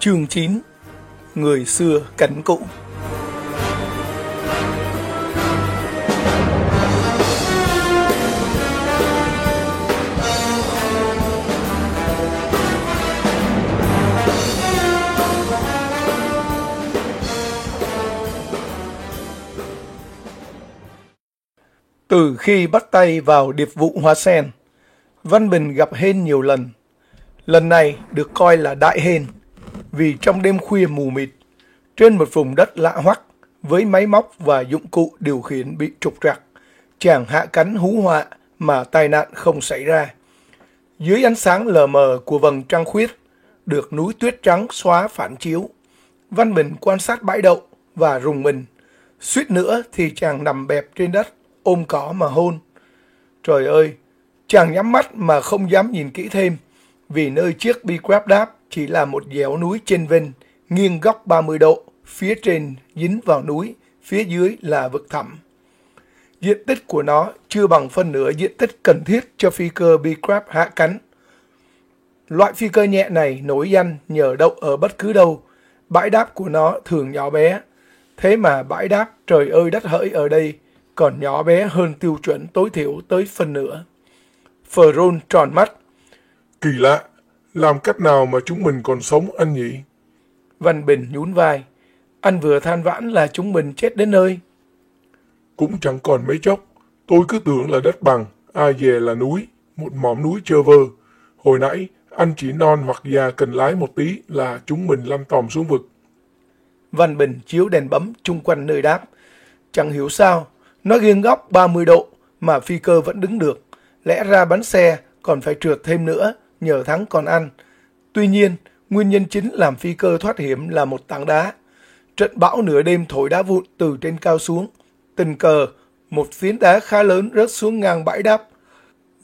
Chương 9 Người xưa cảnh cũ Từ khi bắt tay vào điệp vụ hoa sen, Văn Bình gặp Hên nhiều lần. Lần này được coi là đại hên vì trong đêm khuya mù mịt, trên một vùng đất lạ hoắc với máy móc và dụng cụ điều khiển bị trục trặc, chàng hạ cánh hú họa mà tai nạn không xảy ra. Dưới ánh sáng lờ mờ của vầng trăng khuyết, được núi tuyết trắng xóa phản chiếu, Văn Bình quan sát bãi đậu và rùng mình. Suýt nữa thì chàng nằm bẹp trên đất, ôm cỏ mà hôn. Trời ơi, chàng nhắm mắt mà không dám nhìn kỹ thêm, vì nơi chiếc bi grab đáp chỉ là một dẻo núi trên vinh, nghiêng góc 30 độ, phía trên dính vào núi, phía dưới là vực thẳm. Diện tích của nó chưa bằng phân nửa diện tích cần thiết cho phi cơ bi crab hạ cánh. Loại phi cơ nhẹ này nổi danh nhờ đậu ở bất cứ đâu, bãi đáp của nó thường nhỏ bé. Thế mà bãi đáp trời ơi đất hỡi ở đây còn nhỏ bé hơn tiêu chuẩn tối thiểu tới phân nửa. Phờ tròn mắt. Kỳ lạ, làm cách nào mà chúng mình còn sống anh nhỉ? Văn Bình nhún vai. Anh vừa than vãn là chúng mình chết đến nơi. Cũng chẳng còn mấy chốc. Tôi cứ tưởng là đất bằng, ai về là núi, một mỏm núi trơ vơ. Hồi nãy, anh chỉ non hoặc già cần lái một tí là chúng mình lăn tòm xuống vực. Văn Bình chiếu đèn bấm chung quanh nơi đáp. Chẳng hiểu sao, nó nghiêng góc 30 độ mà phi cơ vẫn đứng được. Lẽ ra bắn xe còn phải trượt thêm nữa nhờ thắng còn ăn. Tuy nhiên, nguyên nhân chính làm phi cơ thoát hiểm là một tảng đá. Trận bão nửa đêm thổi đá vụn từ trên cao xuống. Tình cờ, một phiến đá khá lớn rớt xuống ngang bãi đáp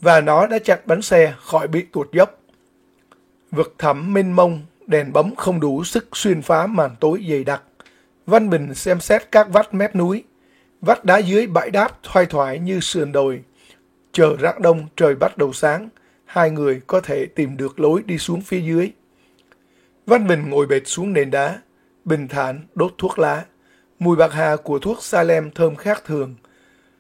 và nó đã chặn bánh xe khỏi bị tuột dốc. Vực thẳm mênh mông, đèn bấm không đủ sức xuyên phá màn tối dày đặc. Văn Bình xem xét các vách mép núi. Vách đá dưới bãi đáp thoai thoải như sườn đồi. Chờ rạng đông trời bắt đầu sáng hai người có thể tìm được lối đi xuống phía dưới. Văn Bình ngồi bệt xuống nền đá, bình thản đốt thuốc lá. Mùi bạc hà của thuốc Salem thơm khác thường.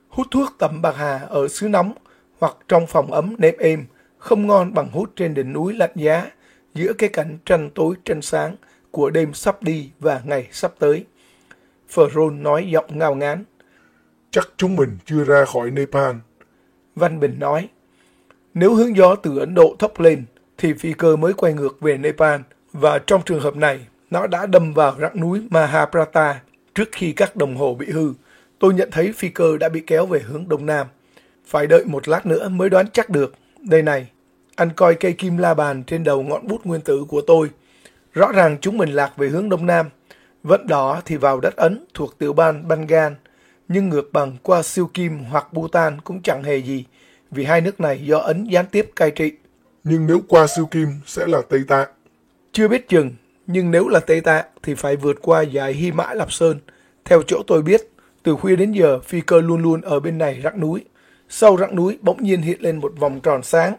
Hút thuốc tẩm bạc hà ở xứ nóng hoặc trong phòng ấm nếp êm không ngon bằng hút trên đỉnh núi lạnh giá giữa cái cảnh tranh tối tranh sáng của đêm sắp đi và ngày sắp tới. Ferron nói giọng ngao ngán. Chắc chúng mình chưa ra khỏi Nepal. Văn Bình nói. Nếu hướng gió từ Ấn Độ thốc lên, thì phi cơ mới quay ngược về Nepal, và trong trường hợp này, nó đã đâm vào rặng núi Mahaprata trước khi các đồng hồ bị hư. Tôi nhận thấy phi cơ đã bị kéo về hướng Đông Nam. Phải đợi một lát nữa mới đoán chắc được. Đây này, anh coi cây kim la bàn trên đầu ngọn bút nguyên tử của tôi. Rõ ràng chúng mình lạc về hướng Đông Nam. Vận đỏ thì vào đất Ấn thuộc tiểu bang Bengal, nhưng ngược bằng qua siêu kim hoặc Bhutan cũng chẳng hề gì vì hai nước này do Ấn gián tiếp cai trị. Nhưng nếu qua siêu kim sẽ là Tây Tạng. Chưa biết chừng, nhưng nếu là Tây Tạng thì phải vượt qua dải Hy Mã Lạp Sơn. Theo chỗ tôi biết, từ khuya đến giờ phi cơ luôn luôn ở bên này rặng núi. Sau rặng núi bỗng nhiên hiện lên một vòng tròn sáng.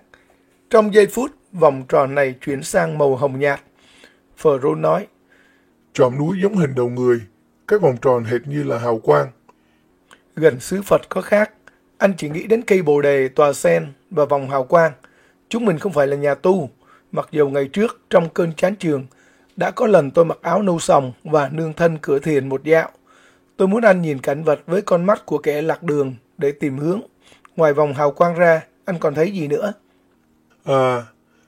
Trong giây phút, vòng tròn này chuyển sang màu hồng nhạt. Phở nói, Tròn núi giống hình đầu người, các vòng tròn hệt như là hào quang. Gần xứ Phật có khác, anh chỉ nghĩ đến cây bồ đề, tòa sen và vòng hào quang. Chúng mình không phải là nhà tu, mặc dù ngày trước trong cơn chán trường đã có lần tôi mặc áo nâu sòng và nương thân cửa thiền một dạo. Tôi muốn anh nhìn cảnh vật với con mắt của kẻ lạc đường để tìm hướng. Ngoài vòng hào quang ra, anh còn thấy gì nữa? À,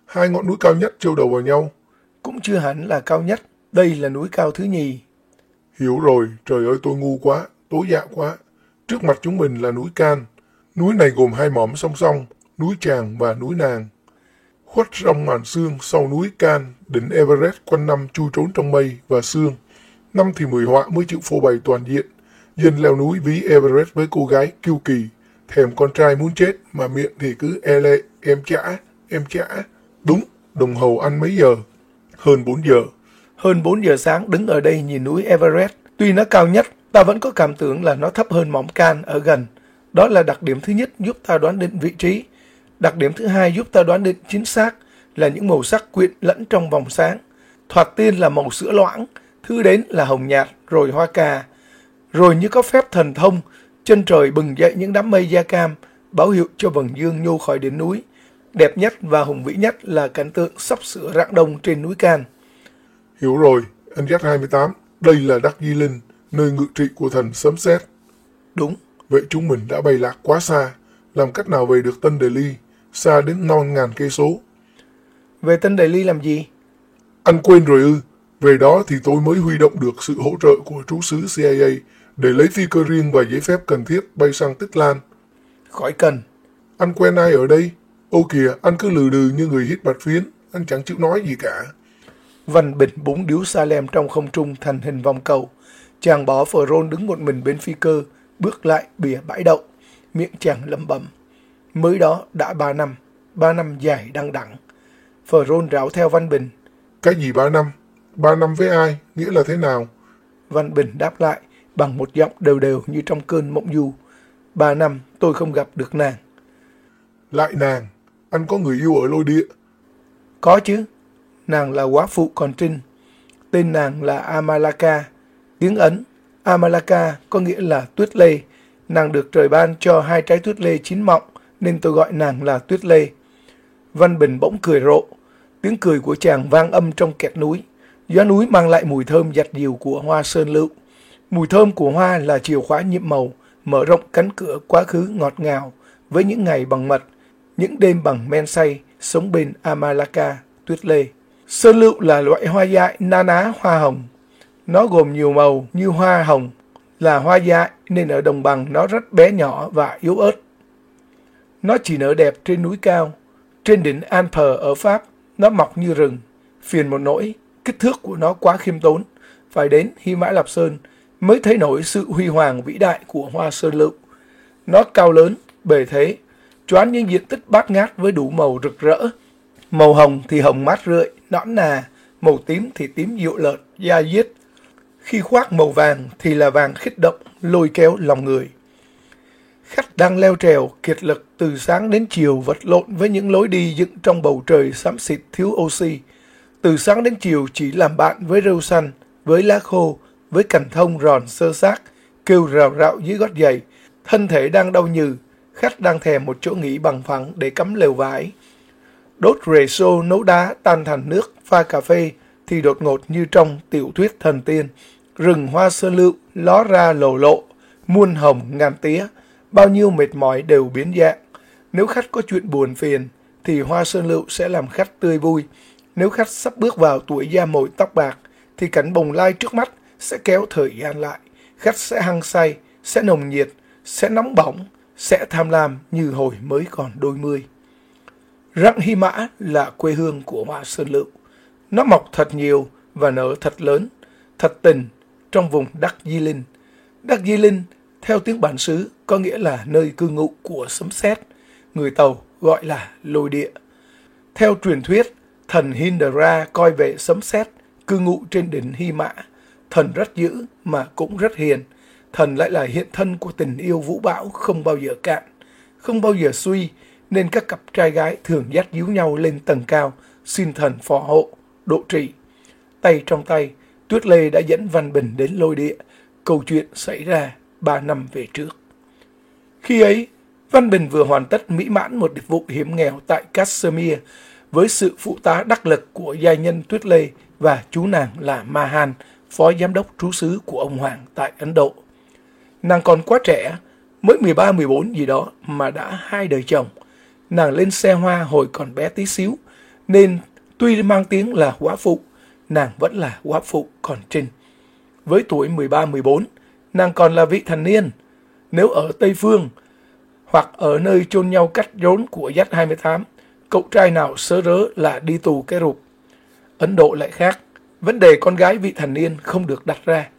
hai ngọn núi cao nhất trêu đầu vào nhau. Cũng chưa hẳn là cao nhất. Đây là núi cao thứ nhì. Hiểu rồi, trời ơi tôi ngu quá, tối dạ quá. Trước mặt chúng mình là núi Can, Núi này gồm hai mỏm song song, núi Tràng và núi Nàng. khuất trong màn sương sau núi Can, đỉnh Everest quanh năm chui trốn trong mây và sương. Năm thì mười họa mới chịu phô bày toàn diện. Dân leo núi ví Everest với cô gái kiêu kỳ, thèm con trai muốn chết mà miệng thì cứ e lệ, em chả, em chả. Đúng, đồng hồ ăn mấy giờ? Hơn 4 giờ. Hơn 4 giờ sáng đứng ở đây nhìn núi Everest. Tuy nó cao nhất, ta vẫn có cảm tưởng là nó thấp hơn mỏm can ở gần. Đó là đặc điểm thứ nhất giúp ta đoán định vị trí. Đặc điểm thứ hai giúp ta đoán định chính xác là những màu sắc quyện lẫn trong vòng sáng. Thoạt tiên là màu sữa loãng, thứ đến là hồng nhạt, rồi hoa cà. Rồi như có phép thần thông, chân trời bừng dậy những đám mây da cam, báo hiệu cho vầng dương nhô khỏi đỉnh núi. Đẹp nhất và hùng vĩ nhất là cảnh tượng sắp sửa rạng đông trên núi Can. Hiểu rồi, anh Z28, đây là Đắc Di Linh, nơi ngự trị của thần sấm sét. Đúng, Vậy chúng mình đã bay lạc quá xa, làm cách nào về được Tân Delhi, xa đến non ngàn cây số. về Tân Đại Ly làm gì? Anh quên rồi ư, về đó thì tôi mới huy động được sự hỗ trợ của trú sứ CIA để lấy phi cơ riêng và giấy phép cần thiết bay sang Tích Lan. Khỏi cần. Anh quen ai ở đây? Ô kìa, anh cứ lừ đừ như người hít bạch phiến, anh chẳng chịu nói gì cả. Văn Bình búng điếu Salem trong không trung thành hình vòng cầu. Chàng bỏ phở rôn đứng một mình bên phi cơ, bước lại bìa bãi đậu. Miệng chàng lẩm bẩm. Mới đó đã ba năm, ba năm dài đăng đẳng. Phở rôn rảo theo Văn Bình. Cái gì ba năm? Ba năm với ai? Nghĩa là thế nào? Văn Bình đáp lại bằng một giọng đều đều như trong cơn mộng du. Ba năm tôi không gặp được nàng. Lại nàng, anh có người yêu ở lôi địa. Có chứ, nàng là quá phụ còn trinh. Tên nàng là Amalaka. Tiếng Ấn, Amalaka có nghĩa là tuyết lê. Nàng được trời ban cho hai trái tuyết lê chín mọng, nên tôi gọi nàng là tuyết lê. Văn Bình bỗng cười rộ. Tiếng cười của chàng vang âm trong kẹt núi. Gió núi mang lại mùi thơm giặt dìu của hoa sơn lựu. Mùi thơm của hoa là chìa khóa nhiệm màu, mở rộng cánh cửa quá khứ ngọt ngào với những ngày bằng mật, những đêm bằng men say, sống bên Amalaka, tuyết lê. Sơn lựu là loại hoa dại na ná hoa hồng. Nó gồm nhiều màu như hoa hồng, là hoa dại nên ở đồng bằng nó rất bé nhỏ và yếu ớt. Nó chỉ nở đẹp trên núi cao. Trên đỉnh Alper ở Pháp, nó mọc như rừng. Phiền một nỗi, kích thước của nó quá khiêm tốn. Phải đến Hy Mã Lạp Sơn mới thấy nổi sự huy hoàng vĩ đại của hoa sơn lựu. Nó cao lớn, bề thế, choán những diện tích bát ngát với đủ màu rực rỡ. Màu hồng thì hồng mát rượi, nõn nà, màu tím thì tím dịu lợt, da diết. Khi khoác màu vàng thì là vàng khích động, lôi kéo lòng người. Khách đang leo trèo, kiệt lực từ sáng đến chiều vật lộn với những lối đi dựng trong bầu trời xám xịt thiếu oxy. Từ sáng đến chiều chỉ làm bạn với rêu xanh, với lá khô, với cành thông ròn sơ xác, kêu rào rạo dưới gót giày. Thân thể đang đau nhừ, khách đang thèm một chỗ nghỉ bằng phẳng để cắm lều vải. Đốt rề xô nấu đá tan thành nước, pha cà phê thì đột ngột như trong tiểu thuyết thần tiên. Rừng hoa sơ lựu ló ra lầu lộ, muôn hồng ngàn tía, bao nhiêu mệt mỏi đều biến dạng. Nếu khách có chuyện buồn phiền, thì hoa sơn lựu sẽ làm khách tươi vui. Nếu khách sắp bước vào tuổi da mồi tóc bạc, thì cảnh bồng lai trước mắt sẽ kéo thời gian lại. Khách sẽ hăng say, sẽ nồng nhiệt, sẽ nóng bỏng, sẽ tham lam như hồi mới còn đôi mươi. Răng Hy Mã là quê hương của hoa sơn lựu. Nó mọc thật nhiều và nở thật lớn, thật tình trong vùng Đắc Di Linh. Đắc Di Linh, theo tiếng bản xứ, có nghĩa là nơi cư ngụ của sấm sét, người Tàu gọi là lôi địa. Theo truyền thuyết, thần Hindra coi về sấm sét, cư ngụ trên đỉnh Hy Mã. Thần rất dữ mà cũng rất hiền. Thần lại là hiện thân của tình yêu vũ bão không bao giờ cạn, không bao giờ suy, nên các cặp trai gái thường dắt díu nhau lên tầng cao, xin thần phò hộ, độ trị. Tay trong tay, Tuyết Lê đã dẫn Văn Bình đến lôi địa. Câu chuyện xảy ra ba năm về trước. Khi ấy, Văn Bình vừa hoàn tất mỹ mãn một điệp vụ hiểm nghèo tại Kashmir với sự phụ tá đắc lực của gia nhân Tuyết Lê và chú nàng là Mahan, phó giám đốc trú xứ của ông Hoàng tại Ấn Độ. Nàng còn quá trẻ, mới 13-14 gì đó mà đã hai đời chồng. Nàng lên xe hoa hồi còn bé tí xíu, nên tuy mang tiếng là quá phụ, nàng vẫn là quả phụ còn trinh. Với tuổi 13-14, nàng còn là vị thành niên. Nếu ở Tây Phương hoặc ở nơi chôn nhau cắt rốn của dắt 28, cậu trai nào sớ rớ là đi tù cái rụp. Ấn Độ lại khác, vấn đề con gái vị thành niên không được đặt ra.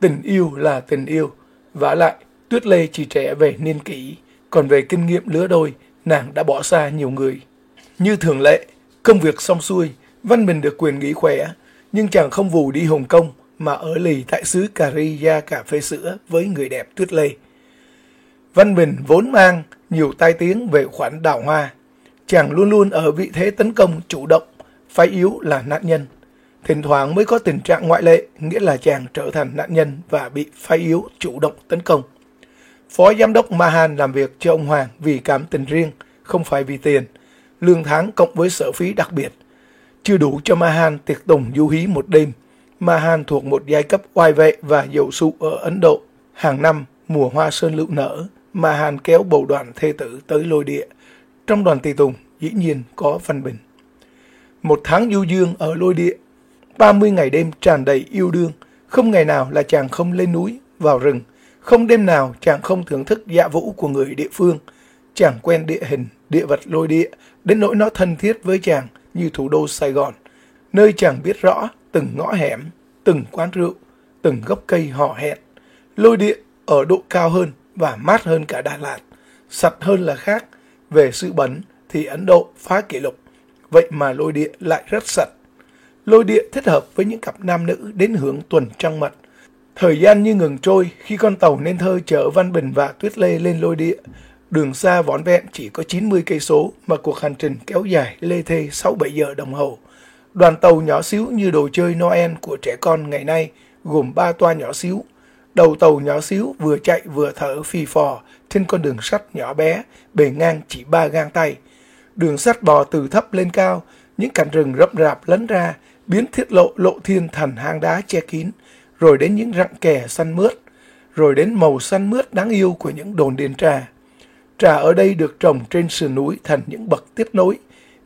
Tình yêu là tình yêu, vả lại Tuyết Lê chỉ trẻ về niên kỷ, còn về kinh nghiệm lứa đôi, nàng đã bỏ xa nhiều người. Như thường lệ, công việc xong xuôi, Văn Bình được quyền nghỉ khỏe, nhưng chàng không vù đi Hồng Kông mà ở lì tại xứ Cà Ri ra cà phê sữa với người đẹp Tuyết Lê. Văn Bình vốn mang nhiều tai tiếng về khoản đào hoa. Chàng luôn luôn ở vị thế tấn công chủ động, phái yếu là nạn nhân. Thỉnh thoảng mới có tình trạng ngoại lệ, nghĩa là chàng trở thành nạn nhân và bị phái yếu chủ động tấn công. Phó Giám đốc Mahan làm việc cho ông Hoàng vì cảm tình riêng, không phải vì tiền. Lương tháng cộng với sở phí đặc biệt. Chưa đủ cho Mahan tiệc tùng du hí một đêm. Mahan thuộc một giai cấp oai vệ và dậu sụ ở Ấn Độ. Hàng năm, mùa hoa sơn lựu nở, Mahan kéo bầu đoàn thê tử tới lôi địa. Trong đoàn tỳ tùng, dĩ nhiên có Văn Bình. Một tháng du dương ở lôi địa, 30 ngày đêm tràn đầy yêu đương, không ngày nào là chàng không lên núi, vào rừng, không đêm nào chàng không thưởng thức dạ vũ của người địa phương, chàng quen địa hình, địa vật lôi địa, đến nỗi nó thân thiết với chàng như thủ đô Sài Gòn, nơi chàng biết rõ từng ngõ hẻm, từng quán rượu, từng gốc cây họ hẹn. Lôi địa ở độ cao hơn và mát hơn cả Đà Lạt, sạch hơn là khác. Về sự bẩn thì Ấn Độ phá kỷ lục, vậy mà lôi địa lại rất sạch. Lôi địa thích hợp với những cặp nam nữ đến hưởng tuần trăng mật, Thời gian như ngừng trôi khi con tàu nên thơ chở Văn Bình và Tuyết Lê lên lôi địa. Đường xa vỏn vẹn chỉ có 90 cây số mà cuộc hành trình kéo dài lê thê 6-7 giờ đồng hồ. Đoàn tàu nhỏ xíu như đồ chơi Noel của trẻ con ngày nay gồm 3 toa nhỏ xíu. Đầu tàu nhỏ xíu vừa chạy vừa thở phì phò trên con đường sắt nhỏ bé, bề ngang chỉ ba gang tay. Đường sắt bò từ thấp lên cao, những cành rừng rậm rạp lấn ra, biến thiết lộ lộ thiên thành hang đá che kín rồi đến những rặng kè xanh mướt, rồi đến màu xanh mướt đáng yêu của những đồn điền trà. Trà ở đây được trồng trên sườn núi thành những bậc tiếp nối,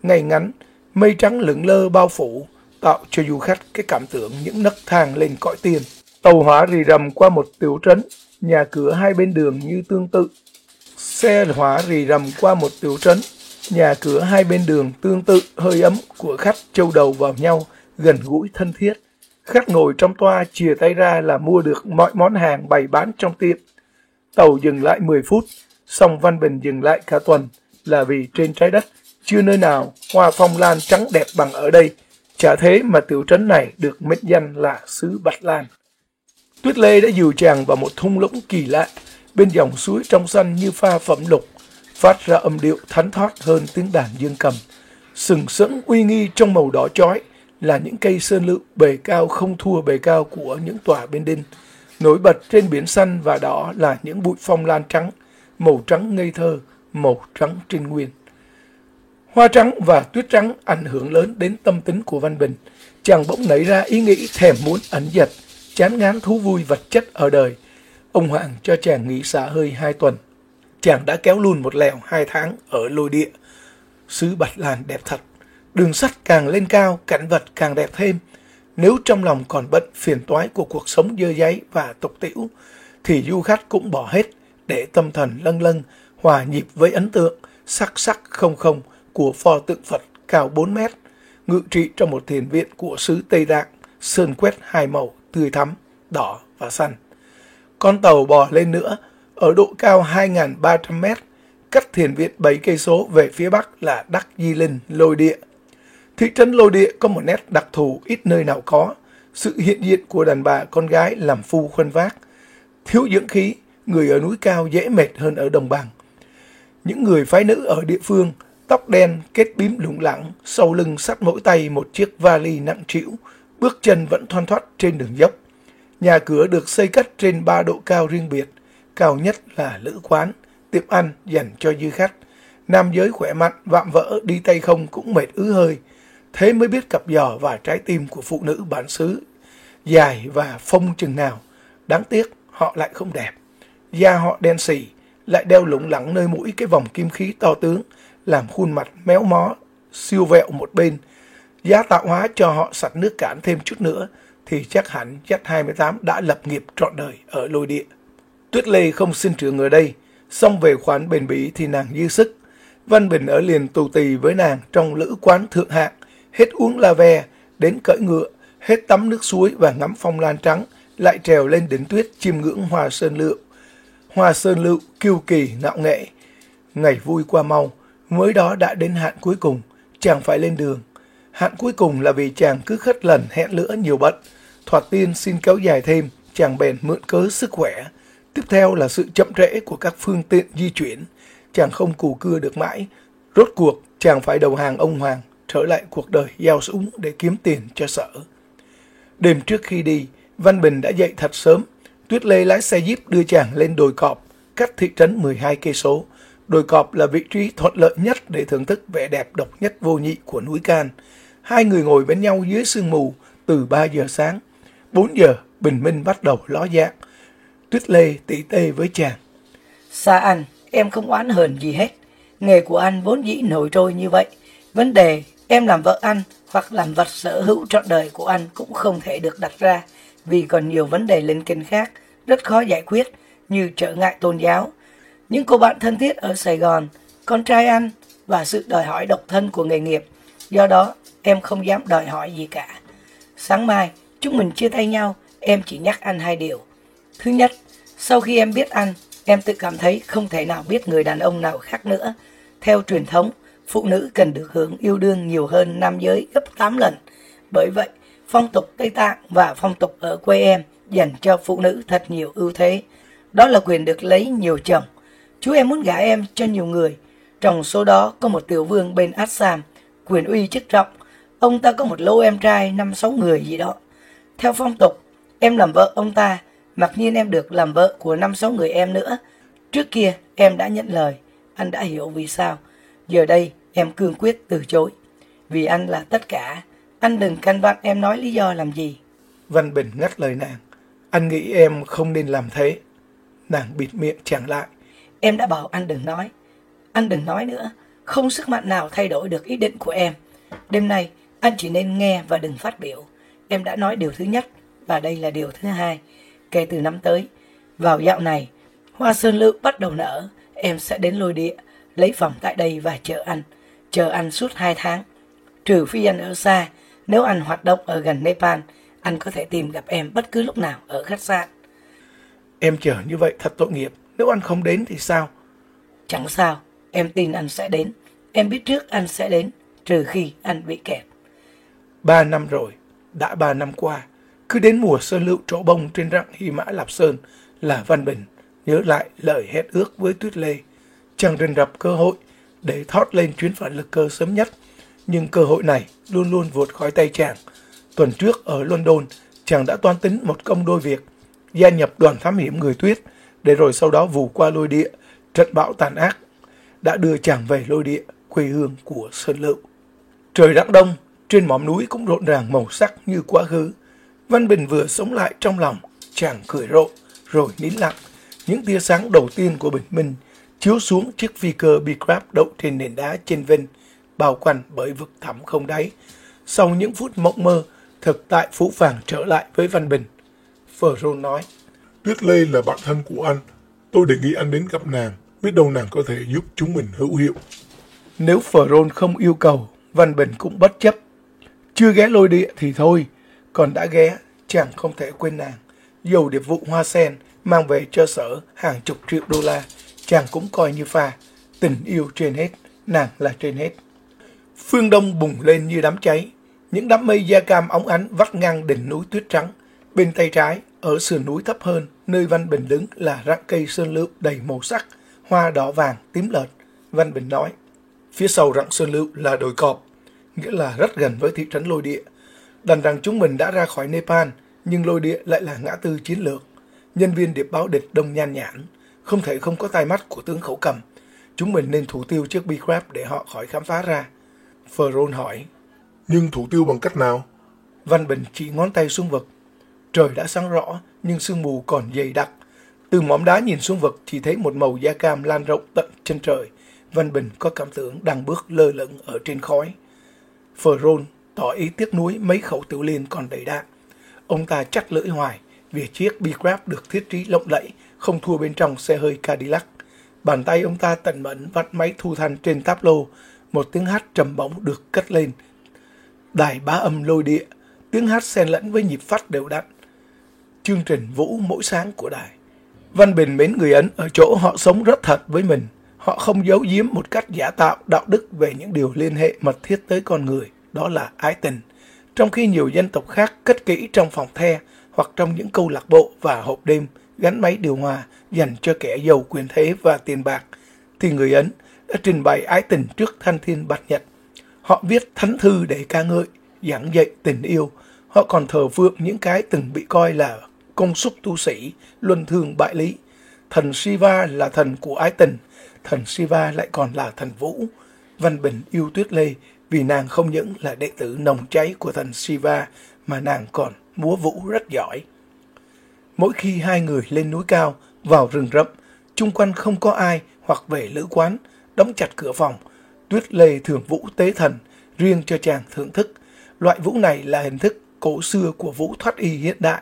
ngay ngắn, mây trắng lững lơ bao phủ, tạo cho du khách cái cảm tưởng những nấc thang lên cõi tiên. Tàu hỏa rì rầm qua một tiểu trấn, nhà cửa hai bên đường như tương tự. Xe hỏa rì rầm qua một tiểu trấn, nhà cửa hai bên đường tương tự hơi ấm của khách châu đầu vào nhau, gần gũi thân thiết. Khách ngồi trong toa chìa tay ra là mua được mọi món hàng bày bán trong tiệm. Tàu dừng lại 10 phút, Song Văn Bình dừng lại cả tuần là vì trên trái đất chưa nơi nào hoa phong lan trắng đẹp bằng ở đây. Chả thế mà tiểu trấn này được mệnh danh là xứ Bạch Lan. Tuyết Lê đã dìu chàng vào một thung lũng kỳ lạ, bên dòng suối trong xanh như pha phẩm lục, phát ra âm điệu thánh thót hơn tiếng đàn dương cầm. Sừng sững uy nghi trong màu đỏ chói, là những cây sơn lựu bề cao không thua bề cao của những tòa bên đinh. Nổi bật trên biển xanh và đỏ là những bụi phong lan trắng, màu trắng ngây thơ, màu trắng trinh nguyên. Hoa trắng và tuyết trắng ảnh hưởng lớn đến tâm tính của Văn Bình. Chàng bỗng nảy ra ý nghĩ thèm muốn ẩn dật, chán ngán thú vui vật chất ở đời. Ông Hoàng cho chàng nghỉ xả hơi hai tuần. Chàng đã kéo luôn một lèo hai tháng ở lôi địa. Sứ Bạch Lan đẹp thật. Đường sắt càng lên cao, cảnh vật càng đẹp thêm. Nếu trong lòng còn bận phiền toái của cuộc sống dơ giấy và tục tiểu, thì du khách cũng bỏ hết để tâm thần lân lân, hòa nhịp với ấn tượng sắc sắc không không của pho tượng Phật cao 4 mét, ngự trị trong một thiền viện của xứ Tây Tạng, sơn quét hai màu tươi thắm, đỏ và xanh. Con tàu bò lên nữa, ở độ cao 2.300 mét, cách thiền viện 7 cây số về phía bắc là Đắc Di Linh, lôi địa, Thị trấn Lôi Địa có một nét đặc thù ít nơi nào có, sự hiện diện của đàn bà con gái làm phu khuân vác. Thiếu dưỡng khí, người ở núi cao dễ mệt hơn ở đồng bằng. Những người phái nữ ở địa phương, tóc đen, kết bím lủng lẳng, sau lưng sắt mỗi tay một chiếc vali nặng trĩu, bước chân vẫn thoăn thoắt trên đường dốc. Nhà cửa được xây cất trên ba độ cao riêng biệt, cao nhất là lữ quán, tiệm ăn dành cho du khách. Nam giới khỏe mạnh, vạm vỡ, đi tay không cũng mệt ứ hơi, thế mới biết cặp giò và trái tim của phụ nữ bản xứ dài và phông chừng nào. Đáng tiếc họ lại không đẹp. Da họ đen xì, lại đeo lủng lẳng nơi mũi cái vòng kim khí to tướng, làm khuôn mặt méo mó, siêu vẹo một bên. Giá tạo hóa cho họ sạch nước cản thêm chút nữa, thì chắc hẳn Z28 đã lập nghiệp trọn đời ở lôi địa. Tuyết Lê không sinh trưởng ở đây, xong về khoản bền bỉ thì nàng dư sức. Văn Bình ở liền tù tì với nàng trong lữ quán thượng hạng, hết uống la ve, đến cởi ngựa, hết tắm nước suối và ngắm phong lan trắng, lại trèo lên đỉnh tuyết chiêm ngưỡng hoa sơn lượng. Hoa sơn lựu kiêu kỳ ngạo nghệ. Ngày vui qua mau, mới đó đã đến hạn cuối cùng, chàng phải lên đường. Hạn cuối cùng là vì chàng cứ khất lần hẹn lửa nhiều bận. Thoạt tiên xin kéo dài thêm, chàng bèn mượn cớ sức khỏe. Tiếp theo là sự chậm trễ của các phương tiện di chuyển. Chàng không cù cưa được mãi. Rốt cuộc, chàng phải đầu hàng ông Hoàng, trở lại cuộc đời giao súng để kiếm tiền cho sở. Đêm trước khi đi, Văn Bình đã dậy thật sớm. Tuyết Lê lái xe jeep đưa chàng lên đồi cọp, cách thị trấn 12 cây số. Đồi cọp là vị trí thuận lợi nhất để thưởng thức vẻ đẹp độc nhất vô nhị của núi Can. Hai người ngồi bên nhau dưới sương mù từ 3 giờ sáng. 4 giờ, bình minh bắt đầu ló dạng. Tuyết Lê tỉ tê với chàng. Xa anh, em không oán hờn gì hết. Nghề của anh vốn dĩ nổi trôi như vậy. Vấn đề em làm vợ anh hoặc làm vật sở hữu trọn đời của anh cũng không thể được đặt ra vì còn nhiều vấn đề lên kinh khác rất khó giải quyết như trở ngại tôn giáo. Những cô bạn thân thiết ở Sài Gòn, con trai anh và sự đòi hỏi độc thân của nghề nghiệp. Do đó, em không dám đòi hỏi gì cả. Sáng mai, chúng mình chia tay nhau, em chỉ nhắc anh hai điều. Thứ nhất, sau khi em biết anh, em tự cảm thấy không thể nào biết người đàn ông nào khác nữa. Theo truyền thống, phụ nữ cần được hưởng yêu đương nhiều hơn nam giới gấp 8 lần. Bởi vậy, phong tục Tây Tạng và phong tục ở quê em dành cho phụ nữ thật nhiều ưu thế. Đó là quyền được lấy nhiều chồng. Chú em muốn gả em cho nhiều người. Trong số đó có một tiểu vương bên Assam, quyền uy chức trọng. Ông ta có một lô em trai năm sáu người gì đó. Theo phong tục, em làm vợ ông ta, mặc nhiên em được làm vợ của năm sáu người em nữa. Trước kia em đã nhận lời, anh đã hiểu vì sao. Giờ đây em cương quyết từ chối. Vì anh là tất cả, anh đừng canh vặn em nói lý do làm gì. Văn Bình ngắt lời nàng. Anh nghĩ em không nên làm thế. Nàng bịt miệng chàng lại. Em đã bảo anh đừng nói. Anh đừng nói nữa. Không sức mạnh nào thay đổi được ý định của em. Đêm nay, anh chỉ nên nghe và đừng phát biểu. Em đã nói điều thứ nhất và đây là điều thứ hai. Kể từ năm tới, vào dạo này, hoa sơn lựu bắt đầu nở. Em sẽ đến lôi địa, lấy phòng tại đây và chờ anh. Chờ anh suốt hai tháng. Trừ phi anh ở xa, nếu anh hoạt động ở gần Nepal, anh có thể tìm gặp em bất cứ lúc nào ở khách sạn. Em chờ như vậy thật tội nghiệp. Nếu anh không đến thì sao? Chẳng sao, em tin anh sẽ đến. Em biết trước anh sẽ đến, trừ khi anh bị kẹt. Ba năm rồi, đã ba năm qua, cứ đến mùa sơn lựu trổ bông trên rặng Hy Mã Lạp Sơn là Văn Bình nhớ lại lời hẹn ước với Tuyết Lê. Chàng rình rập cơ hội để thoát lên chuyến phản lực cơ sớm nhất. Nhưng cơ hội này luôn luôn vụt khỏi tay chàng. Tuần trước ở London, chàng đã toan tính một công đôi việc, gia nhập đoàn thám hiểm người tuyết, để rồi sau đó vù qua lôi địa, trận bão tàn ác, đã đưa chàng về lôi địa, quê hương của Sơn Lựu. Trời đang đông, trên mỏm núi cũng rộn ràng màu sắc như quá khứ. Văn Bình vừa sống lại trong lòng, chàng cười rộ, rồi nín lặng. Những tia sáng đầu tiên của bình minh chiếu xuống chiếc phi cơ B-Crab đậu trên nền đá trên vinh, bao quanh bởi vực thẳm không đáy. Sau những phút mộng mơ, thực tại phũ phàng trở lại với Văn Bình. Phở Rôn nói, Tuyết Lê là bạn thân của anh. Tôi đề nghị anh đến gặp nàng. Biết đâu nàng có thể giúp chúng mình hữu hiệu. Nếu Phở Rôn không yêu cầu, Văn Bình cũng bất chấp. Chưa ghé lôi địa thì thôi, còn đã ghé, chẳng không thể quên nàng. Dầu điệp vụ hoa sen mang về cho sở hàng chục triệu đô la, chàng cũng coi như pha. Tình yêu trên hết, nàng là trên hết. Phương Đông bùng lên như đám cháy. Những đám mây da cam óng ánh vắt ngang đỉnh núi tuyết trắng. Bên tay trái, ở sườn núi thấp hơn, nơi Văn Bình đứng là rặng cây sơn lựu đầy màu sắc, hoa đỏ vàng, tím lợt. Văn Bình nói, phía sau rặng sơn lựu là đồi cọp, nghĩa là rất gần với thị trấn lôi địa. Đành rằng chúng mình đã ra khỏi Nepal, nhưng lôi địa lại là ngã tư chiến lược. Nhân viên điệp báo địch đông nhan nhãn, không thể không có tai mắt của tướng khẩu cầm. Chúng mình nên thủ tiêu chiếc B-Crab để họ khỏi khám phá ra. Ferron hỏi, Nhưng thủ tiêu bằng cách nào? Văn Bình chỉ ngón tay xuống vực. Trời đã sáng rõ, nhưng sương mù còn dày đặc. Từ mỏm đá nhìn xuống vực chỉ thấy một màu da cam lan rộng tận chân trời. Văn Bình có cảm tưởng đang bước lơ lửng ở trên khói. Ferron tỏ ý tiếc nuối mấy khẩu tiểu liên còn đầy đạn. Ông ta chắc lưỡi hoài vì chiếc B-Crab được thiết trí lộng lẫy, không thua bên trong xe hơi Cadillac. Bàn tay ông ta tận mẫn vắt máy thu thanh trên táp lô. Một tiếng hát trầm bổng được cất lên. Đài bá âm lôi địa, tiếng hát xen lẫn với nhịp phát đều đặn. Chương trình vũ mỗi sáng của đài. Văn Bình mến người Ấn ở chỗ họ sống rất thật với mình. Họ không giấu giếm một cách giả tạo đạo đức về những điều liên hệ mật thiết tới con người, đó là ái tình. Trong khi nhiều dân tộc khác cất kỹ trong phòng the hoặc trong những câu lạc bộ và hộp đêm gắn máy điều hòa dành cho kẻ giàu quyền thế và tiền bạc, thì người Ấn đã trình bày ái tình trước thanh thiên bạch nhật. Họ viết thánh thư để ca ngợi, giảng dạy tình yêu. Họ còn thờ phượng những cái từng bị coi là công xúc tu sĩ, luân thường bại lý. Thần Shiva là thần của ái tình, thần Shiva lại còn là thần vũ. Văn Bình yêu Tuyết Lê vì nàng không những là đệ tử nồng cháy của thần Shiva mà nàng còn múa vũ rất giỏi. Mỗi khi hai người lên núi cao, vào rừng rậm, chung quanh không có ai hoặc về lữ quán, đóng chặt cửa phòng, Tuyết Lê thường vũ tế thần, riêng cho chàng thưởng thức. Loại vũ này là hình thức cổ xưa của vũ thoát y hiện đại.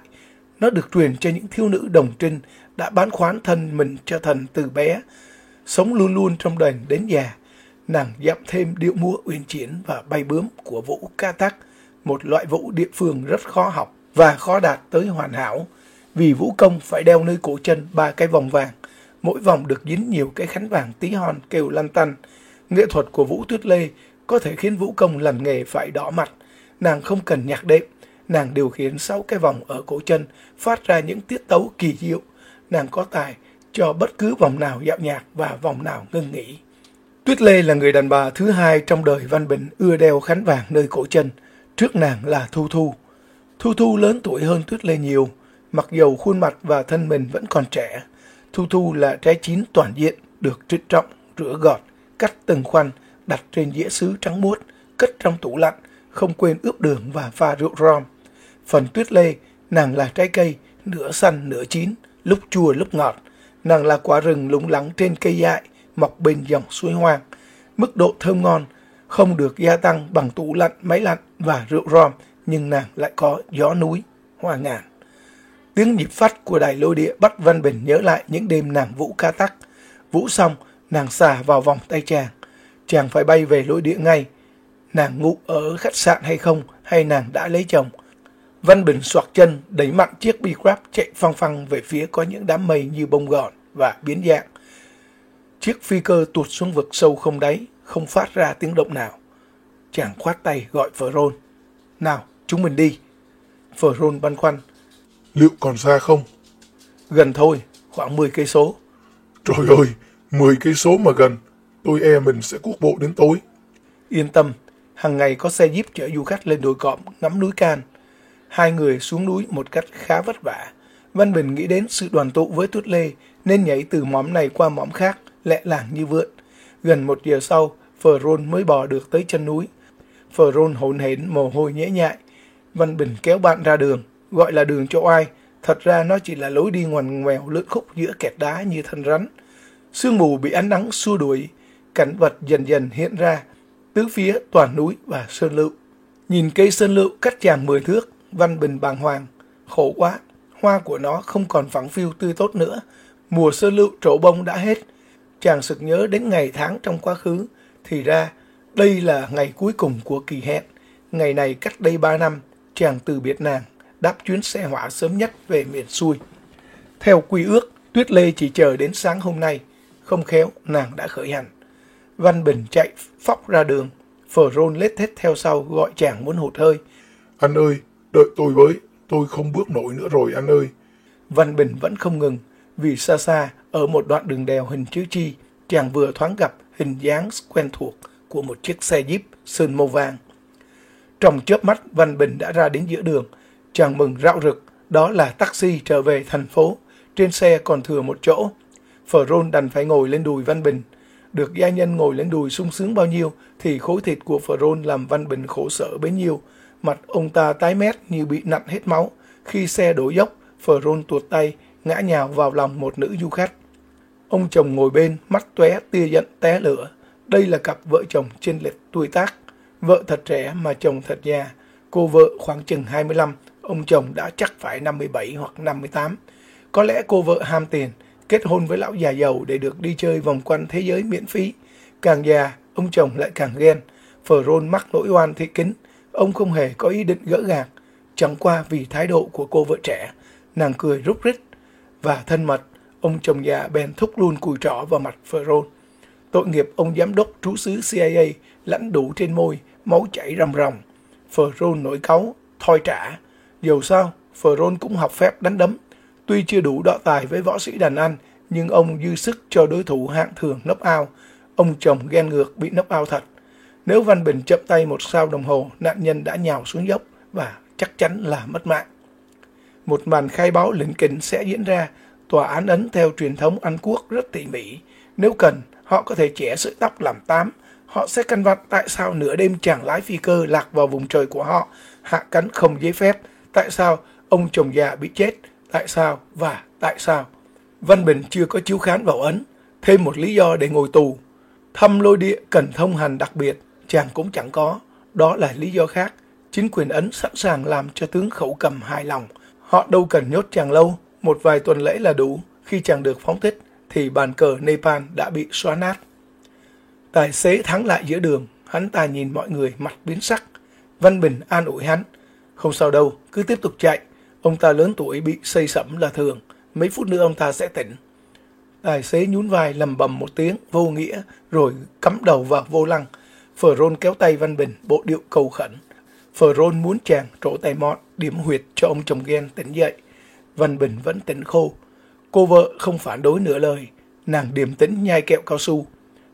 Nó được truyền cho những thiếu nữ đồng trinh đã bán khoán thân mình cho thần từ bé, sống luôn luôn trong đền đến già. Nàng dặm thêm điệu múa uyển chuyển và bay bướm của vũ ca tắc, một loại vũ địa phương rất khó học và khó đạt tới hoàn hảo. Vì vũ công phải đeo nơi cổ chân ba cái vòng vàng, mỗi vòng được dính nhiều cái khánh vàng tí hon kêu lăn tăn. Nghệ thuật của Vũ Tuyết Lê có thể khiến vũ công làm nghề phải đỏ mặt. Nàng không cần nhạc đệm, nàng điều khiển sáu cái vòng ở cổ chân phát ra những tiết tấu kỳ diệu. Nàng có tài cho bất cứ vòng nào dạo nhạc và vòng nào ngưng nghỉ. Tuyết Lê là người đàn bà thứ hai trong đời Văn Bình ưa đeo khánh vàng nơi cổ chân. Trước nàng là Thu Thu. Thu Thu lớn tuổi hơn Tuyết Lê nhiều, mặc dầu khuôn mặt và thân mình vẫn còn trẻ. Thu Thu là trái chín toàn diện, được trịnh trọng, rửa gọt, cắt từng khoanh, đặt trên dĩa sứ trắng muốt, cất trong tủ lạnh, không quên ướp đường và pha rượu rom. Phần Tuyết Lê, nàng là trái cây, nửa xanh nửa chín, lúc chua lúc ngọt. Nàng là quả rừng lủng lẳng trên cây dại, mọc bên dòng suối hoang. Mức độ thơm ngon không được gia tăng bằng tủ lạnh, máy lạnh và rượu rom, nhưng nàng lại có gió núi, hoa ngàn. Tiếng nhịp phát của đài lôi địa bắt Văn Bình nhớ lại những đêm nàng vũ ca tắc. Vũ xong, nàng xả vào vòng tay chàng. Chàng phải bay về lôi địa ngay. Nàng ngủ ở khách sạn hay không, hay nàng đã lấy chồng. Văn Bình soạt chân, đẩy mạnh chiếc bi crab chạy phăng phăng về phía có những đám mây như bông gòn và biến dạng. Chiếc phi cơ tụt xuống vực sâu không đáy, không phát ra tiếng động nào. Chàng khoát tay gọi Phở Nào, chúng mình đi. Phở băn khoăn. Liệu còn xa không? Gần thôi, khoảng 10 cây số. Trời ơi, 10 cây số mà gần. Tôi e mình sẽ cuốc bộ đến tối. Yên tâm, hàng ngày có xe jeep chở du khách lên đồi cọm ngắm núi Can. Hai người xuống núi một cách khá vất vả. Văn Bình nghĩ đến sự đoàn tụ với Tuyết Lê nên nhảy từ móm này qua móm khác, lẹ làng như vượn. Gần một giờ sau, Phờ Rôn mới bò được tới chân núi. Phờ Rôn hỗn hển mồ hôi nhễ nhại. Văn Bình kéo bạn ra đường, gọi là đường cho ai. Thật ra nó chỉ là lối đi ngoằn ngoèo lượn khúc giữa kẹt đá như thân rắn. Sương mù bị ánh nắng xua đuổi, cảnh vật dần dần hiện ra, tứ phía toàn núi và sơn lựu. Nhìn cây sơn lựu cách chàng mười thước, Văn Bình bàng hoàng, khổ quá, hoa của nó không còn phẳng phiu tươi tốt nữa. Mùa sơn lựu trổ bông đã hết, chàng sực nhớ đến ngày tháng trong quá khứ, thì ra đây là ngày cuối cùng của kỳ hẹn. Ngày này cách đây ba năm, chàng từ biệt nàng, đáp chuyến xe hỏa sớm nhất về miền xuôi. Theo quy ước, Tuyết Lê chỉ chờ đến sáng hôm nay, không khéo nàng đã khởi hành. Văn Bình chạy phóc ra đường, Phở Rôn lết hết theo sau gọi chàng muốn hụt hơi. Anh ơi, đợi tôi với, tôi không bước nổi nữa rồi anh ơi. Văn Bình vẫn không ngừng, vì xa xa, ở một đoạn đường đèo hình chữ chi, chàng vừa thoáng gặp hình dáng quen thuộc của một chiếc xe jeep sơn màu vàng. Trong chớp mắt, Văn Bình đã ra đến giữa đường. Chàng mừng rạo rực, đó là taxi trở về thành phố. Trên xe còn thừa một chỗ. Phở rôn đành phải ngồi lên đùi Văn Bình. Được gia nhân ngồi lên đùi sung sướng bao nhiêu, thì khối thịt của Phở rôn làm Văn Bình khổ sở bấy nhiêu. Mặt ông ta tái mét như bị nặn hết máu. Khi xe đổ dốc, Phở rôn tuột tay, ngã nhào vào lòng một nữ du khách. Ông chồng ngồi bên, mắt tóe tia giận té lửa. Đây là cặp vợ chồng trên lệch tuổi tác. Vợ thật trẻ mà chồng thật già. Cô vợ khoảng chừng 25, ông chồng đã chắc phải 57 hoặc 58. Có lẽ cô vợ ham tiền, kết hôn với lão già giàu để được đi chơi vòng quanh thế giới miễn phí. Càng già, ông chồng lại càng ghen. Phở rôn mắc nỗi oan thị kính. Ông không hề có ý định gỡ gạc. Chẳng qua vì thái độ của cô vợ trẻ. Nàng cười rúc rít và thân mật. Ông chồng già bèn thúc luôn cùi trỏ vào mặt Phở rôn. Tội nghiệp ông giám đốc trú xứ CIA lãnh đủ trên môi, máu chảy rầm ròng. Phở rôn nổi cáu, thoi trả. Dù sao, Fron cũng học phép đánh đấm. Tuy chưa đủ đọ tài với võ sĩ đàn anh, nhưng ông dư sức cho đối thủ hạng thường nấp ao. Ông chồng ghen ngược bị nấp ao thật. Nếu Văn Bình chậm tay một sao đồng hồ, nạn nhân đã nhào xuống dốc và chắc chắn là mất mạng. Một màn khai báo lĩnh kỉnh sẽ diễn ra, tòa án ấn theo truyền thống Anh Quốc rất tỉ mỉ. Nếu cần, họ có thể chẻ sợi tóc làm tám, họ sẽ căn vặt tại sao nửa đêm chàng lái phi cơ lạc vào vùng trời của họ, hạ cánh không giấy phép, tại sao ông chồng già bị chết, tại sao và tại sao. Văn Bình chưa có chiếu khán vào ấn, thêm một lý do để ngồi tù. Thăm lôi địa cần thông hành đặc biệt, chàng cũng chẳng có, đó là lý do khác. Chính quyền ấn sẵn sàng làm cho tướng khẩu cầm hài lòng. Họ đâu cần nhốt chàng lâu, một vài tuần lễ là đủ. Khi chàng được phóng thích, thì bàn cờ Nepal đã bị xóa nát. Tài xế thắng lại giữa đường, hắn ta nhìn mọi người mặt biến sắc. Văn Bình an ủi hắn. Không sao đâu, cứ tiếp tục chạy. Ông ta lớn tuổi bị say sẩm là thường. Mấy phút nữa ông ta sẽ tỉnh. Tài xế nhún vai lầm bầm một tiếng vô nghĩa rồi cắm đầu vào vô lăng. Phở rôn kéo tay Văn Bình bộ điệu cầu khẩn. Phở rôn muốn chàng trổ tay mọn điểm huyệt cho ông chồng ghen tỉnh dậy. Văn Bình vẫn tỉnh khô. Cô vợ không phản đối nửa lời. Nàng điềm tĩnh nhai kẹo cao su.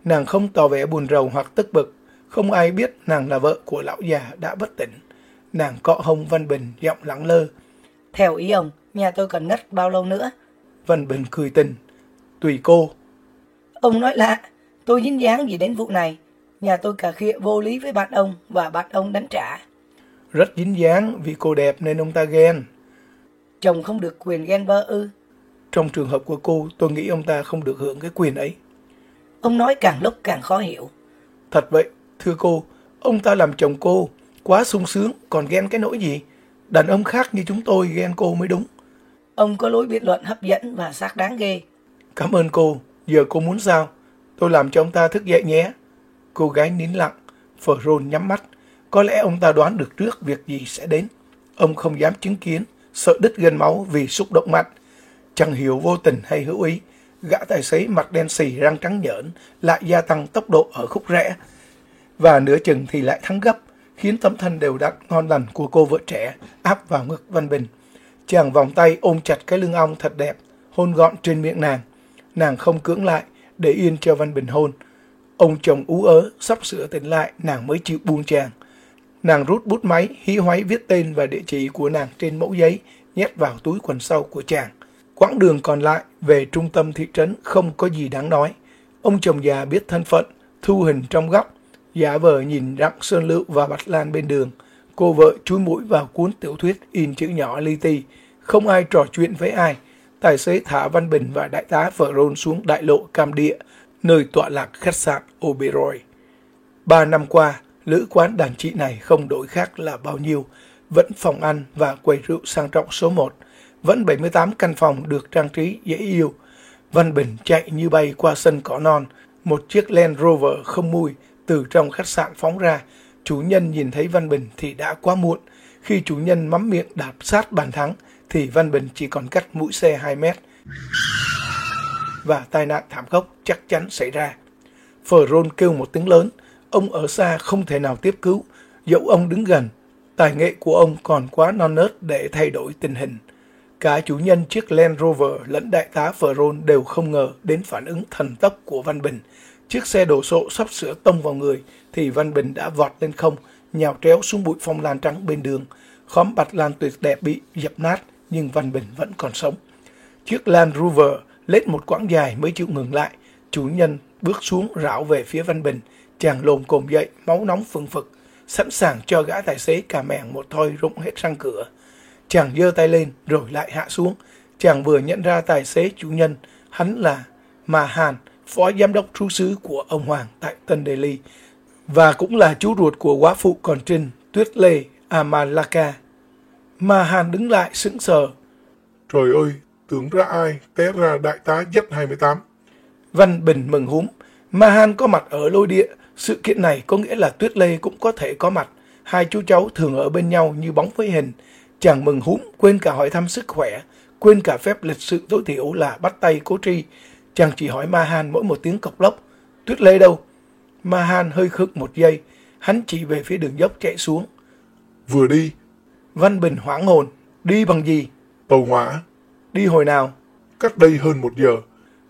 Nàng không tỏ vẻ buồn rầu hoặc tức bực. Không ai biết nàng là vợ của lão già đã bất tỉnh. Nàng cọ hông Văn Bình giọng lắng lơ. Theo ý ông, nhà tôi cần ngất bao lâu nữa? Văn Bình cười tình. Tùy cô. Ông nói lạ, tôi dính dáng gì đến vụ này. Nhà tôi cà khịa vô lý với bạn ông và bạn ông đánh trả. Rất dính dáng vì cô đẹp nên ông ta ghen. Chồng không được quyền ghen bơ ư. Trong trường hợp của cô, tôi nghĩ ông ta không được hưởng cái quyền ấy. Ông nói càng lúc càng khó hiểu. Thật vậy, thưa cô, ông ta làm chồng cô, quá sung sướng, còn ghen cái nỗi gì? Đàn ông khác như chúng tôi ghen cô mới đúng. Ông có lối biện luận hấp dẫn và xác đáng ghê. Cảm ơn cô, giờ cô muốn sao? Tôi làm cho ông ta thức dậy nhé. Cô gái nín lặng, phở rôn nhắm mắt. Có lẽ ông ta đoán được trước việc gì sẽ đến. Ông không dám chứng kiến, sợ đứt gân máu vì xúc động mạnh. Chẳng hiểu vô tình hay hữu ý, gã tài xế mặt đen xì răng trắng nhởn lại gia tăng tốc độ ở khúc rẽ. Và nửa chừng thì lại thắng gấp, khiến tấm thân đều đặn ngon lành của cô vợ trẻ áp vào ngực Văn Bình. Chàng vòng tay ôm chặt cái lưng ong thật đẹp, hôn gọn trên miệng nàng. Nàng không cưỡng lại, để yên cho Văn Bình hôn. Ông chồng ú ớ, sắp sửa tỉnh lại, nàng mới chịu buông chàng. Nàng rút bút máy, hí hoáy viết tên và địa chỉ của nàng trên mẫu giấy, nhét vào túi quần sau của chàng. Quãng đường còn lại về trung tâm thị trấn không có gì đáng nói. Ông chồng già biết thân phận, thu hình trong góc, giả vờ nhìn Đặng Sơn Lựu và Bạch Lan bên đường. Cô vợ chúi mũi vào cuốn tiểu thuyết in chữ nhỏ li ti. Không ai trò chuyện với ai. Tài xế thả Văn Bình và đại tá Phở Rôn xuống đại lộ Cam Địa, nơi tọa lạc khách sạn Oberoi. Ba năm qua, lữ quán đàn chị này không đổi khác là bao nhiêu, vẫn phòng ăn và quầy rượu sang trọng số 1, vẫn 78 căn phòng được trang trí dễ yêu. Văn Bình chạy như bay qua sân cỏ non, một chiếc Land Rover không mùi từ trong khách sạn phóng ra. Chủ nhân nhìn thấy Văn Bình thì đã quá muộn. Khi chủ nhân mắm miệng đạp sát bàn thắng, thì Văn Bình chỉ còn cách mũi xe 2 mét. Và tai nạn thảm khốc chắc chắn xảy ra. Phở rôn kêu một tiếng lớn, ông ở xa không thể nào tiếp cứu, dẫu ông đứng gần. Tài nghệ của ông còn quá non nớt để thay đổi tình hình. Cả chủ nhân chiếc Land Rover lẫn đại tá Phở rôn đều không ngờ đến phản ứng thần tốc của Văn Bình. Chiếc xe đổ sộ sắp sửa tông vào người thì Văn Bình đã vọt lên không, nhào tréo xuống bụi phong lan trắng bên đường. Khóm bạch lan tuyệt đẹp bị dập nát nhưng Văn Bình vẫn còn sống. Chiếc Land Rover lết một quãng dài mới chịu ngừng lại. Chủ nhân bước xuống rảo về phía Văn Bình. Chàng lồm cồm dậy, máu nóng phừng phực, sẵn sàng cho gã tài xế cà mèng một thoi rụng hết răng cửa. Chàng giơ tay lên rồi lại hạ xuống. Chàng vừa nhận ra tài xế chủ nhân, hắn là Mà Hàn, phó giám đốc trú xứ của ông Hoàng tại Tân Delhi và cũng là chú ruột của quá phụ còn trinh Tuyết Lê Amalaka. Ma Hàn đứng lại sững sờ. Trời ơi, tưởng ra ai, té ra đại tá Z28. Văn Bình mừng húm. Mahan có mặt ở lôi địa. Sự kiện này có nghĩa là Tuyết Lê cũng có thể có mặt. Hai chú cháu thường ở bên nhau như bóng với hình. Chàng mừng húm, quên cả hỏi thăm sức khỏe, quên cả phép lịch sự tối thiểu là bắt tay cố tri. Chàng chỉ hỏi Mahan mỗi một tiếng cọc lốc. Tuyết Lê đâu? Mahan hơi khựng một giây. Hắn chỉ về phía đường dốc chạy xuống. Vừa đi, Văn Bình hoảng hồn. Đi bằng gì? tàu hỏa, Đi hồi nào? cách đây hơn một giờ.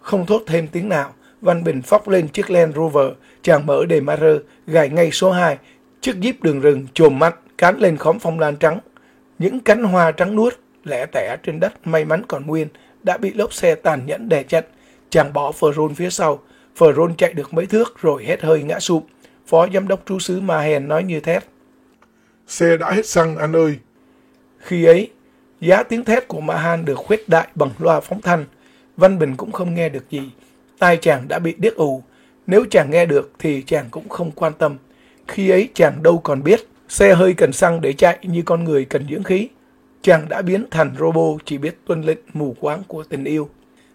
Không thốt thêm tiếng nào, Văn Bình phóc lên chiếc Land Rover, chàng mở đề Marer, gài ngay số 2, chiếc jeep đường rừng chồm mắt, cán lên khóm phong lan trắng. Những cánh hoa trắng nuốt, lẻ tẻ trên đất may mắn còn nguyên, đã bị lốp xe tàn nhẫn đè chặt. Chàng bỏ Ferron phía sau, Ferron chạy được mấy thước rồi hết hơi ngã sụp. Phó giám đốc trú xứ Mahen nói như thét. Xe đã hết xăng anh ơi. Khi ấy, giá tiếng thét của Mahan được khuếch đại bằng loa phóng thanh. Văn Bình cũng không nghe được gì. Tai chàng đã bị điếc ù. Nếu chàng nghe được thì chàng cũng không quan tâm. Khi ấy chàng đâu còn biết xe hơi cần xăng để chạy như con người cần dưỡng khí. Chàng đã biến thành robot chỉ biết tuân lệnh mù quáng của tình yêu.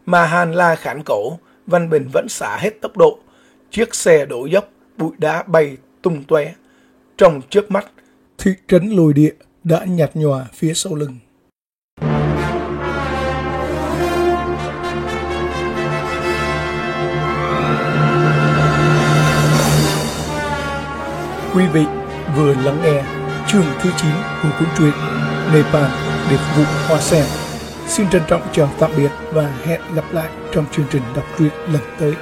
Mahan la khản cổ, Văn Bình vẫn xả hết tốc độ. Chiếc xe đổ dốc, bụi đá bay tung tóe. Trong trước mắt, thị trấn lùi địa đã nhạt nhòa phía sau lưng. Quý vị vừa lắng nghe chương thứ 9 của cuốn truyện Nepal Điệp vụ Hoa Sen. Xin trân trọng chào tạm biệt và hẹn gặp lại trong chương trình đọc truyện lần tới.